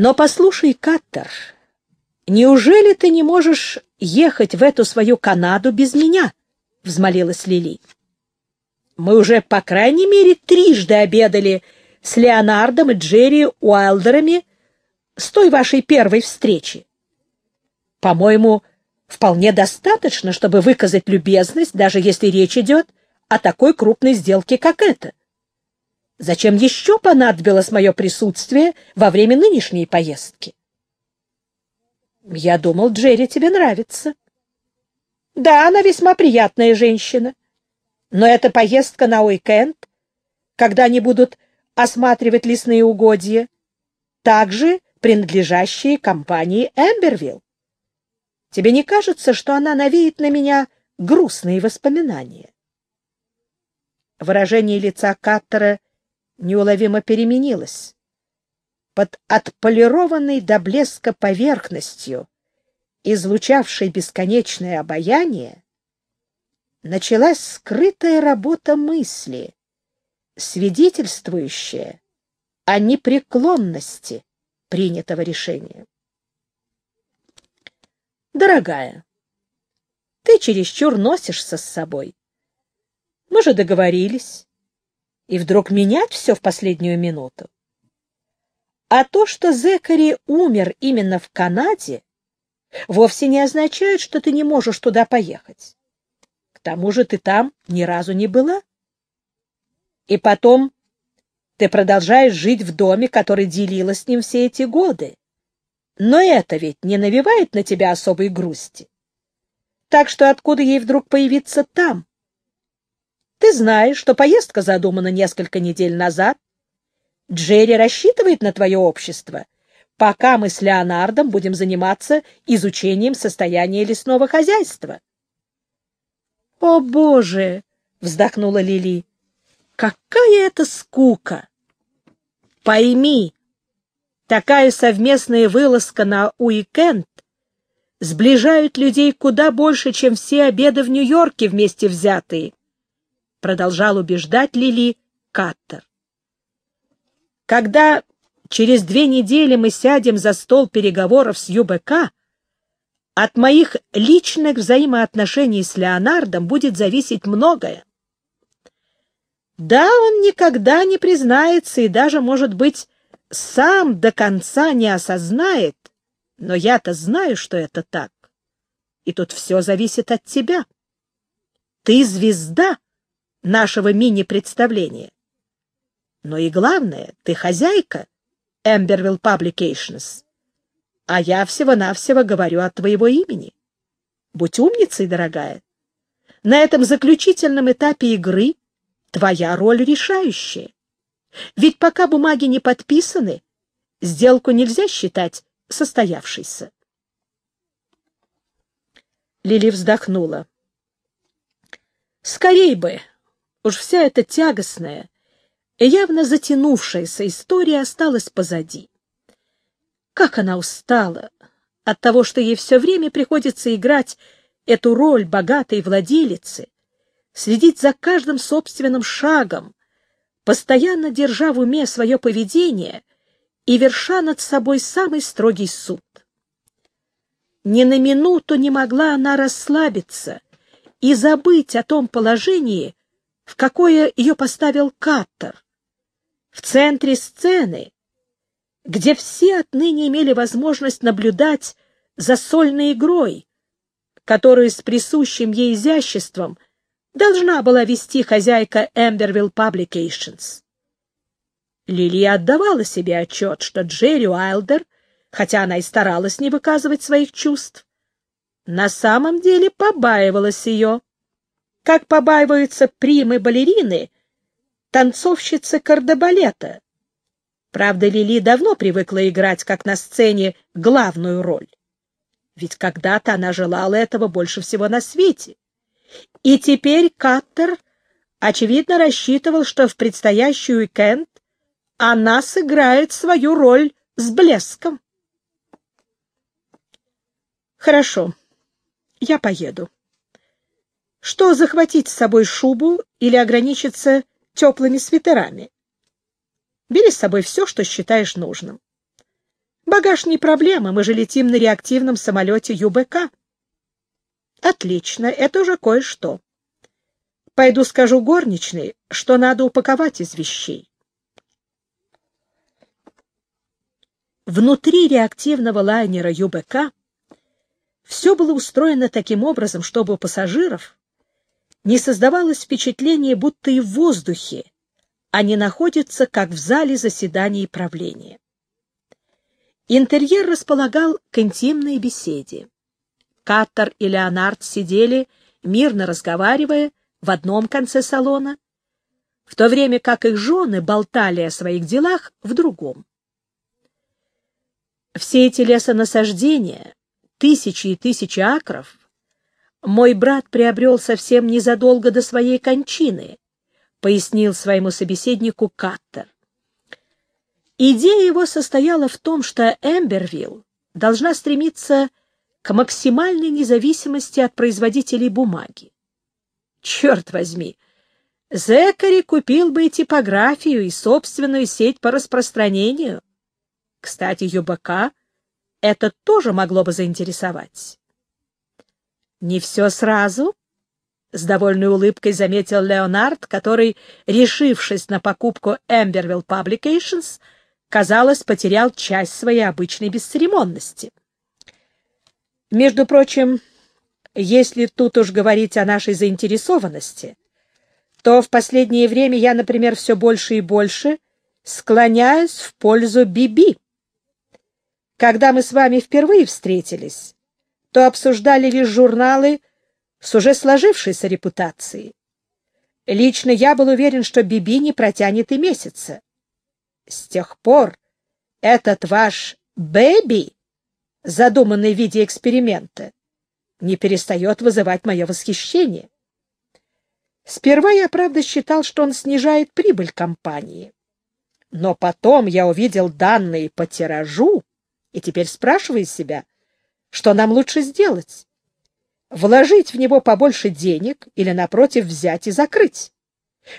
Но послушай, Каттер, неужели ты не можешь ехать в эту свою Канаду без меня? — взмолилась Лили. Мы уже, по крайней мере, трижды обедали с Леонардом и Джерри Уайлдерами с той вашей первой встречи. По-моему, вполне достаточно, чтобы выказать любезность, даже если речь идет о такой крупной сделке, как эта. Зачем еще понадобилось мое присутствие во время нынешней поездки? Я думал, Джерри тебе нравится. Да, она весьма приятная женщина. Но эта поездка на уикенд, когда они будут осматривать лесные угодья, также принадлежащие компании Эмбервилл. Тебе не кажется, что она навеет на меня грустные воспоминания? Выражение лица Каттера неуловимо переменилось. Под отполированной до блеска поверхностью, излучавшей бесконечное обаяние, началась скрытая работа мысли, свидетельствующая о непреклонности принятого решения. Дорогая, ты чересчур носишься с собой. Мы же договорились и вдруг менять все в последнюю минуту. А то, что Зекари умер именно в Канаде, вовсе не означает, что ты не можешь туда поехать. К тому же ты там ни разу не была. И потом ты продолжаешь жить в доме, который делила с ним все эти годы. Но это ведь не навевает на тебя особой грусти. Так что откуда ей вдруг появиться там? Ты знаешь, что поездка задумана несколько недель назад. Джерри рассчитывает на твое общество, пока мы с Леонардом будем заниматься изучением состояния лесного хозяйства. — О, Боже! — вздохнула Лили. — Какая это скука! Пойми, такая совместная вылазка на уикенд сближают людей куда больше, чем все обеды в Нью-Йорке вместе взятые продолжал убеждать Лили Каттер. Когда через две недели мы сядем за стол переговоров с ЮБК, от моих личных взаимоотношений с Леонардом будет зависеть многое. Да, он никогда не признается и даже, может быть, сам до конца не осознает, но я-то знаю, что это так. И тут все зависит от тебя. Ты звезда, нашего мини-представления. Но и главное, ты хозяйка Эмбервилл Publications, а я всего-навсего говорю от твоего имени. Будь умницей, дорогая. На этом заключительном этапе игры твоя роль решающая. Ведь пока бумаги не подписаны, сделку нельзя считать состоявшейся. Лили вздохнула. Скорей бы Уж вся эта тягостная и явно затянувшаяся история осталась позади. Как она устала от того, что ей все время приходится играть эту роль богатой владелицы, следить за каждым собственным шагом, постоянно держа в уме свое поведение и верша над собой самый строгий суд. Ни на минуту не могла она расслабиться и забыть о том положении, в какое ее поставил Каттер. В центре сцены, где все отныне имели возможность наблюдать за сольной игрой, которую с присущим ей изяществом должна была вести хозяйка Эмбервилл Publications. Лили отдавала себе отчет, что Джерри Уайлдер, хотя она и старалась не выказывать своих чувств, на самом деле побаивалась ее как побаиваются примы-балерины, танцовщицы кардебалета. Правда, Лили давно привыкла играть, как на сцене, главную роль. Ведь когда-то она желала этого больше всего на свете. И теперь Каттер, очевидно, рассчитывал, что в предстоящий уикенд она сыграет свою роль с блеском. «Хорошо, я поеду», что, захватить с собой шубу или ограничиться теплыми свитерами? Бери с собой все, что считаешь нужным. Багаж не проблема, мы же летим на реактивном самолете ЮБК. Отлично, это уже кое-что. Пойду скажу горничной, что надо упаковать из вещей. Внутри реактивного лайнера ЮБК все было устроено таким образом, чтобы у пассажиров не создавалось впечатление, будто и в воздухе они находятся, как в зале заседаний правления. Интерьер располагал к интимной беседе. Каттер и Леонард сидели, мирно разговаривая, в одном конце салона, в то время как их жены болтали о своих делах в другом. Все эти лесонасаждения, тысячи и тысячи акров, мой брат приобрел совсем незадолго до своей кончины, пояснил своему собеседнику Каттер. Идея его состояла в том, что Эмбервилл должна стремиться к максимальной независимости от производителей бумаги. Черт возьми, Зекари купил бы и типографию, и собственную сеть по распространению. Кстати, ЮБК это тоже могло бы заинтересовать. Не все сразу, — с довольной улыбкой заметил Леонард, который, решившись на покупку Эмбервилл Publications, — казалось, потерял часть своей обычной бесцеремонности. Между прочим, если тут уж говорить о нашей заинтересованности, то в последнее время я, например, все больше и больше склоняюсь в пользу Биби. Когда мы с вами впервые встретились, то обсуждали лишь журналы с уже сложившейся репутацией. Лично я был уверен, что Биби не протянет и месяца. С тех пор этот ваш «бэби», задуманный в виде эксперимента, не перестает вызывать мое восхищение. Сперва я, правда, считал, что он снижает прибыль компании. Но потом я увидел данные по тиражу и теперь спрашиваю себя, что нам лучше сделать? Вложить в него побольше денег или, напротив, взять и закрыть?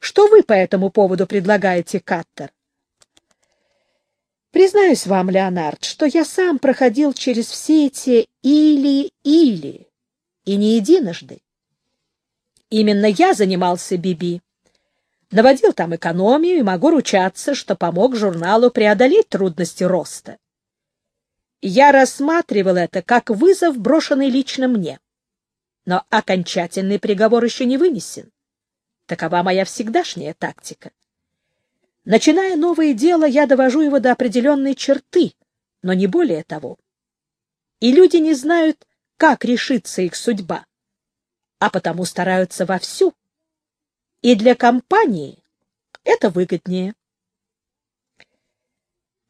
Что вы по этому поводу предлагаете, Каттер? Признаюсь вам, Леонард, что я сам проходил через все эти «или-или», и не единожды. Именно я занимался Биби. Наводил там экономию и могу ручаться, что помог журналу преодолеть трудности роста. Я рассматривал это как вызов, брошенный лично мне. Но окончательный приговор еще не вынесен. Такова моя всегдашняя тактика. Начиная новое дело, я довожу его до определенной черты, но не более того. И люди не знают, как решится их судьба, а потому стараются вовсю. И для компании это выгоднее.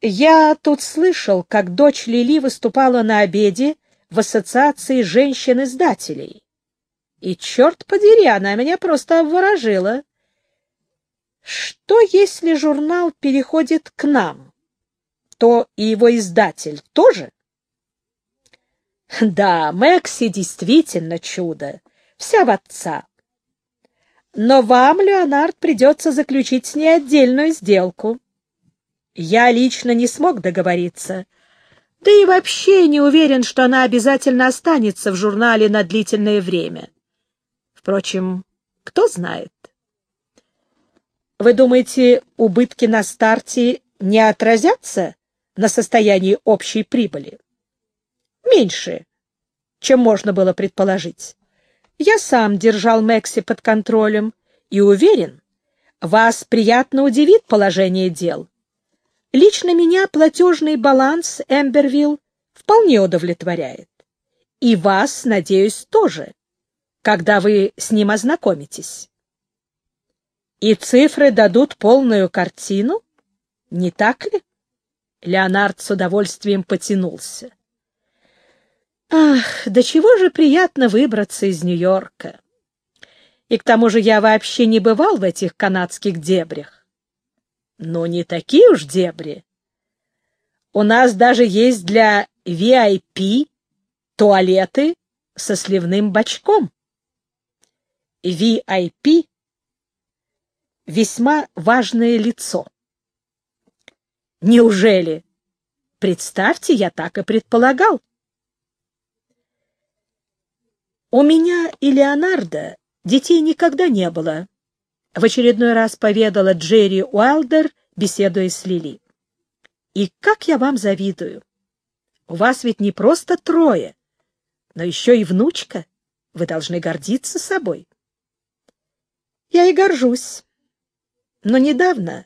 Я тут слышал, как дочь Лили выступала на обеде в Ассоциации женщин-издателей. И, черт подери, она меня просто обворожила. Что, если журнал переходит к нам? То и его издатель тоже? Да, Мэкси действительно чудо. Вся в отца. Но вам, Леонард, придется заключить с ней отдельную сделку. Я лично не смог договориться. Да и вообще не уверен, что она обязательно останется в журнале на длительное время. Впрочем, кто знает. Вы думаете, убытки на старте не отразятся на состоянии общей прибыли? Меньше, чем можно было предположить. Я сам держал Мэкси под контролем и уверен, вас приятно удивит положение дел. Лично меня платежный баланс Эмбервилл вполне удовлетворяет. И вас, надеюсь, тоже, когда вы с ним ознакомитесь. И цифры дадут полную картину? Не так ли? Леонард с удовольствием потянулся. Ах, да чего же приятно выбраться из Нью-Йорка. И к тому же я вообще не бывал в этих канадских дебрях. Но не такие уж дебри. У нас даже есть для VIP туалеты со сливным бачком. VIP весьма важное лицо. Неужели? Представьте, я так и предполагал. У меня и Леонардо детей никогда не было, в очередной раз поведала Джерри Уайлдер, беседуя с Лили. И как я вам завидую! У вас ведь не просто трое, но еще и внучка. Вы должны гордиться собой. Я и горжусь. Но недавно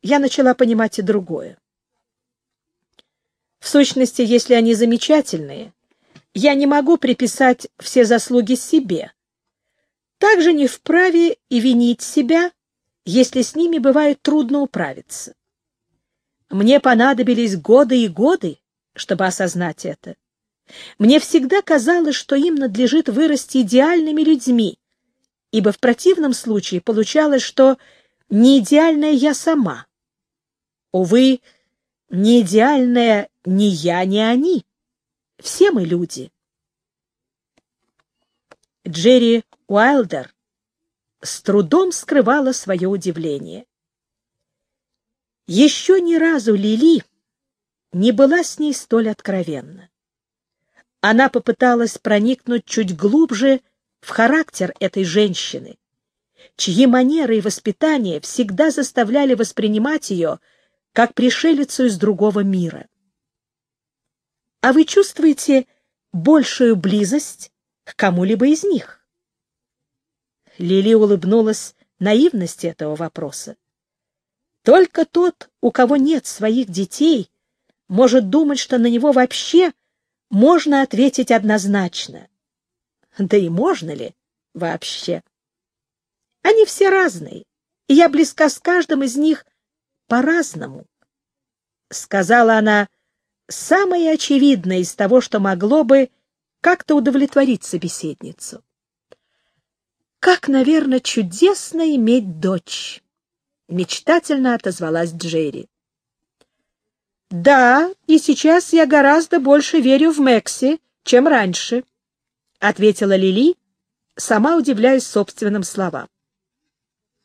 я начала понимать и другое. В сущности, если они замечательные, я не могу приписать все заслуги себе. Также не вправе и винить себя, если с ними бывает трудно управиться. Мне понадобились годы и годы, чтобы осознать это. Мне всегда казалось, что им надлежит вырасти идеальными людьми, ибо в противном случае получалось, что не идеальная я сама. Увы, не идеальная ни я, ни они. Все мы люди. Джерри Уайлдер с трудом скрывала свое удивление. Еще ни разу Лили не была с ней столь откровенна. Она попыталась проникнуть чуть глубже в характер этой женщины, чьи манеры и воспитание всегда заставляли воспринимать ее как пришелицу из другого мира. А вы чувствуете большую близость к кому-либо из них? Лили улыбнулась наивности этого вопроса. Только тот, у кого нет своих детей, может думать, что на него вообще можно ответить однозначно. Да и можно ли вообще? Они все разные, и я близка с каждым из них по-разному. Сказала она самое очевидное из того, что могло бы как-то удовлетворить собеседницу. Как, наверное, чудесно иметь дочь. — мечтательно отозвалась Джерри. «Да, и сейчас я гораздо больше верю в Мэкси, чем раньше», — ответила Лили, сама удивляясь собственным словам.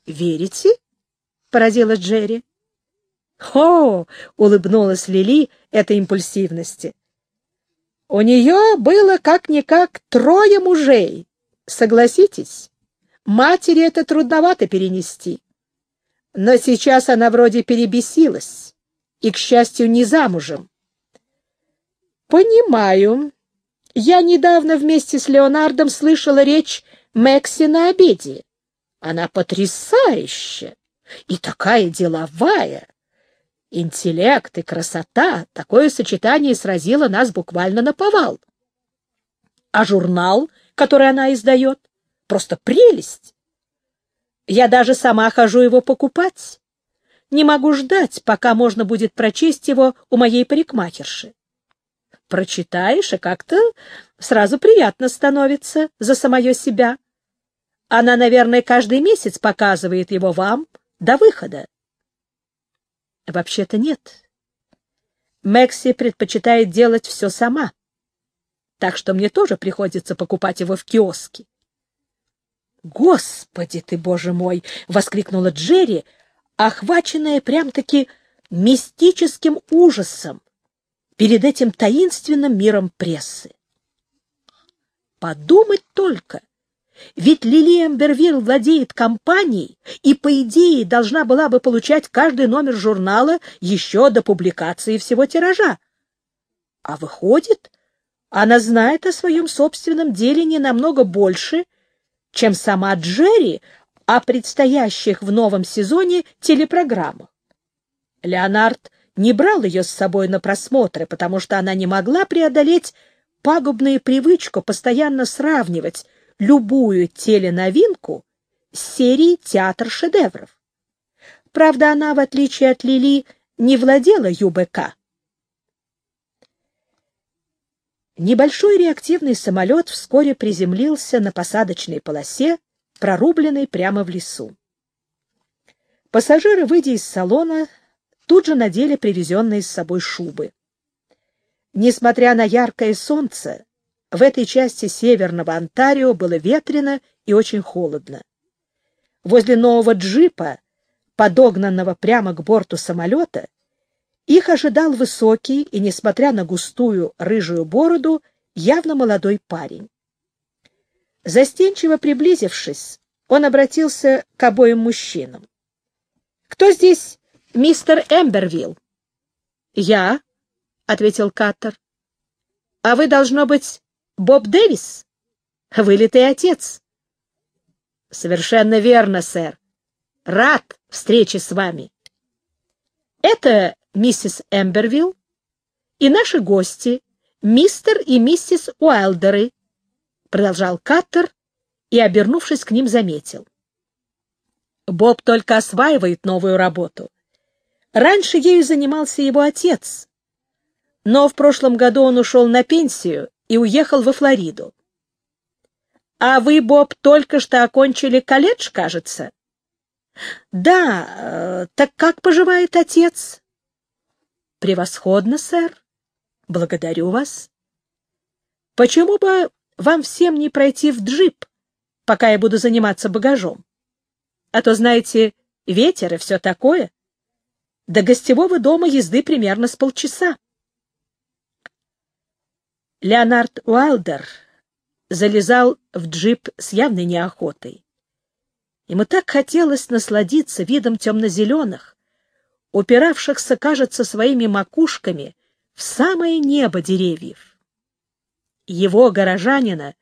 «Верите?» — поразила Джерри. «Хо!» — улыбнулась Лили этой импульсивности. «У нее было как-никак трое мужей. Согласитесь, матери это трудновато перенести. Но сейчас она вроде перебесилась и, к счастью, не замужем. Понимаю. Я недавно вместе с Леонардом слышала речь Мэкси на обеде. Она потрясающая и такая деловая. Интеллект и красота, такое сочетание сразило нас буквально на повал. А журнал, который она издает, просто прелесть. Я даже сама хожу его покупать. Не могу ждать, пока можно будет прочесть его у моей парикмахерши. Прочитаешь, и как-то сразу приятно становится за самое себя. Она, наверное, каждый месяц показывает его вам до выхода. Вообще-то нет. Мэкси предпочитает делать все сама. Так что мне тоже приходится покупать его в киоске. «Господи ты, боже мой!» — воскликнула Джерри, охваченная прям-таки мистическим ужасом перед этим таинственным миром прессы. Подумать только! Ведь Лили Эмбервилл владеет компанией и, по идее, должна была бы получать каждый номер журнала еще до публикации всего тиража. А выходит, она знает о своем собственном деле не намного больше, чем сама Джерри о предстоящих в новом сезоне телепрограммах. Леонард не брал ее с собой на просмотры, потому что она не могла преодолеть пагубную привычку постоянно сравнивать любую теленовинку с серией «Театр шедевров». Правда, она, в отличие от Лили, не владела ЮБК. Небольшой реактивный самолет вскоре приземлился на посадочной полосе, прорубленной прямо в лесу. Пассажиры, выйдя из салона, тут же надели привезенные с собой шубы. Несмотря на яркое солнце, в этой части северного Онтарио было ветрено и очень холодно. Возле нового джипа, подогнанного прямо к борту самолета, Их ожидал высокий и, несмотря на густую рыжую бороду, явно молодой парень. Застенчиво приблизившись, он обратился к обоим мужчинам. — Кто здесь мистер Эмбервилл? — Я, — ответил Каттер. — А вы, должно быть, Боб Дэвис? Вылитый отец. — Совершенно верно, сэр. Рад встрече с вами. Это миссис Эмбервилл и наши гости, мистер и миссис Уайлдеры, продолжал Каттер и, обернувшись к ним, заметил. Боб только осваивает новую работу. Раньше ею занимался его отец, но в прошлом году он ушел на пенсию и уехал во Флориду. А вы, Боб, только что окончили колледж, кажется? Да, э, так как поживает отец? Превосходно, сэр. Благодарю вас. Почему бы вам всем не пройти в джип, пока я буду заниматься багажом? А то, знаете, ветер и все такое. До гостевого дома езды примерно с полчаса. Леонард Уайлдер залезал в джип с явной неохотой. Ему так хотелось насладиться видом темно-зеленых, упиравшихся, кажется, своими макушками в самое небо деревьев. Его, горожанина,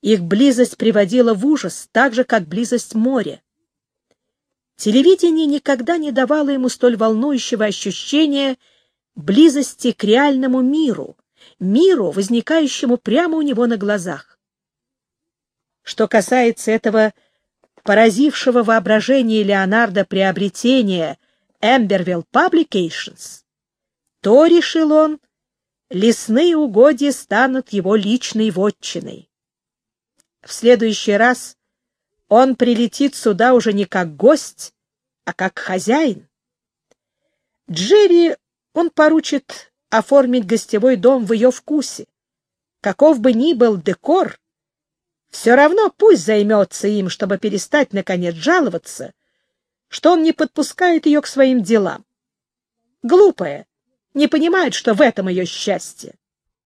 их близость приводила в ужас, так же, как близость моря. Телевидение никогда не давало ему столь волнующего ощущения близости к реальному миру, миру, возникающему прямо у него на глазах. Что касается этого поразившего воображение Леонардо приобретения Эмбервилл Publications, то, решил он, лесные угодья станут его личной вотчиной. В следующий раз он прилетит сюда уже не как гость, а как хозяин. Джерри он поручит оформить гостевой дом в ее вкусе. Каков бы ни был декор, все равно пусть займется им, чтобы перестать, наконец, жаловаться, что он не подпускает ее к своим делам. Глупая, не понимает, что в этом ее счастье.